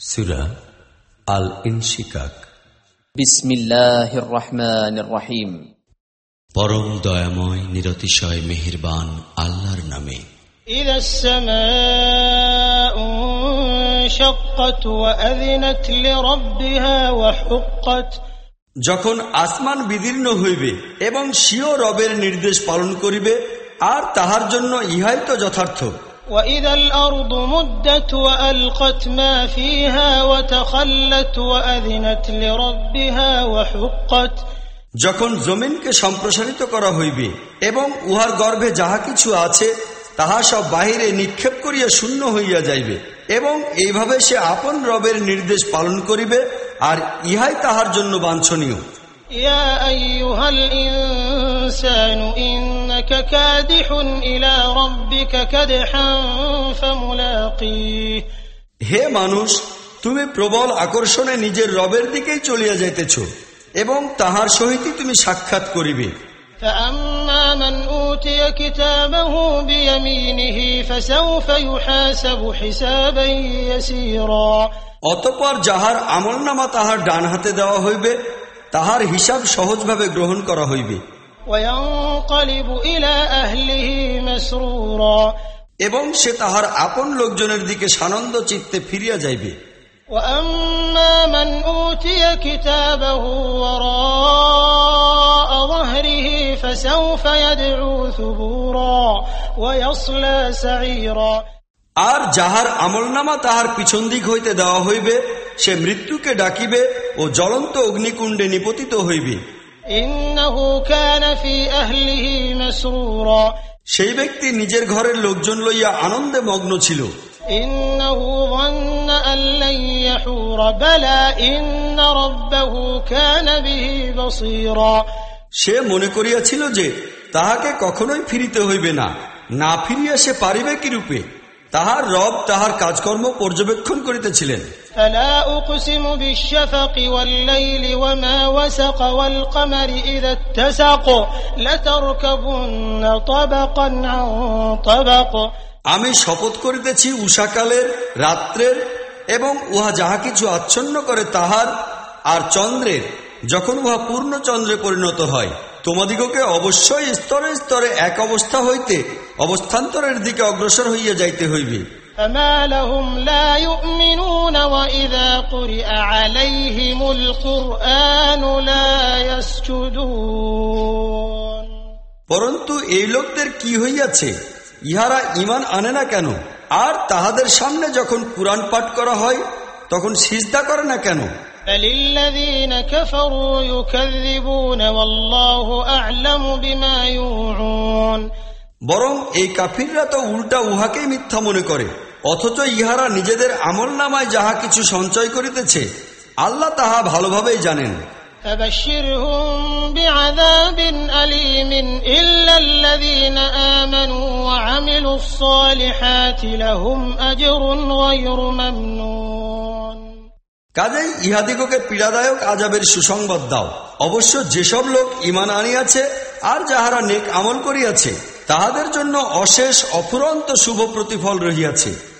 সুরা আল ইনশিকাক বিসমিল্লাহির রহমানির রহিম পরম দয়াময় নিরতিশয় মেহেরবান আল্লাহর নামে। যখন আসমান বিদীর্ণ হইবে এবং সিও রবের নির্দেশ পালন করিবে আর তাহার জন্য ইহাই তো যথার্থ। وإذا الأرض مدت وألقت ما فيها وتخلت وأذنت لربها وحقت যখন জমিনকে সম্প্রসারিত করা হইবে এবং উহার গর্ভে যাহা কিছু আছে তাহা সব বাহিরে নিক্ষেপ করিয়া শূন্য হইয়া যাইবে এবং এইভাবে সে আপন রবের নির্দেশ পালন করিবে আর ইহাই তাহার জন্য বাঞ্ছনীয় يا أيها الإنسان إنك كادح إلى ربك كدحا فملاقيه হে মানুষ তুমি প্রবল আকর্ষণে নিজের রবের দিকেই চলিয়া যাইতেছ এবং তাহার সহিতই তুমি সাক্ষাৎ করিবে فأما من أوتي كتابه بيمينه فسوف يحاسب حسابا يسيرا অতপর যাহার আমলনামা তাহার ডান হাতে দেওয়া হইবে তাহার হিসাব সহজভাবে গ্রহণ করা হইবে وينقلب إلى أهله مسرورا এবং সে তাহার আপন লোকজনের দিকে সানন্দ চিত্তে ফিরিয়া যাইবে وأما من أوتي كتابه وراء ظهره فسوف يدعو ثبورا ويصلى سعيرا আর যাহার আমলনামা তাহার পিছন দিক হইতে দেওয়া হইবে সে মৃত্যুকে ডাকিবে ও জ্বলন্ত অগ্নিকুণ্ডে নিপতিত হইবে সেই ব্যক্তি নিজের ঘরের লোকজন লইয়া আনন্দে মগ্ন ছিল। সে মনে করিয়াছিল যে তাহাকে কখনোই ফিরিতে হইবে না। না ফিরিয়া সে পারিবে কি রূপে? তাহার রব তাহার কাজকর্ম পর্যবেক্ষণ করিতেছিলেন। আমি শপথ করিতেছি উষাকালের রাত্রের এবং উহা যাহা কিছু আচ্ছন্ন করে তাহার আর চন্দ্রের যখন উহা পূর্ণ চন্দ্রে পরিণত হয়। তোমাদিগকে অবশ্যই স্তরে স্তরে এক অবস্থা হইতে অবস্থান্তরের দিকে অগ্রসর হইয়া যাইতে হইবে فما لهم لا يؤمنون وإذا قرئ عليهم القرآن لا يسجدون পরন্তু এই লোকদের কি হইয়াছে ইহারা ইমান আনে না কেন আর তাহাদের সামনে যখন কুরআন পাঠ করা হয় তখন সিজদা করে না কেন بل الذين كفروا يكذبون والله أعلم بما يوعون বরং এই কাফিররা তো উল্টা উহাকেই মিথ্যা মনে করে অথচ ইহারা নিজেদের আমল নামায় যাহা কিছু সঞ্চয় করিতেছে আল্লাহ তাহা ভালোভাবেই জানেন فبشرهم بعذاب أليم إلا الذين آمنوا কাজেই ইহাদিগকে পীড়াদায়ক আজাবের সুসংবাদ দাও। অবশ্য যেসব লোক ইমান আনিয়াছে আর যাহারা নেক আমল করিয়াছে, তাহাদের জন্য অশেষ অফুরন্ত শুভ প্রতিফল রহিয়াছে।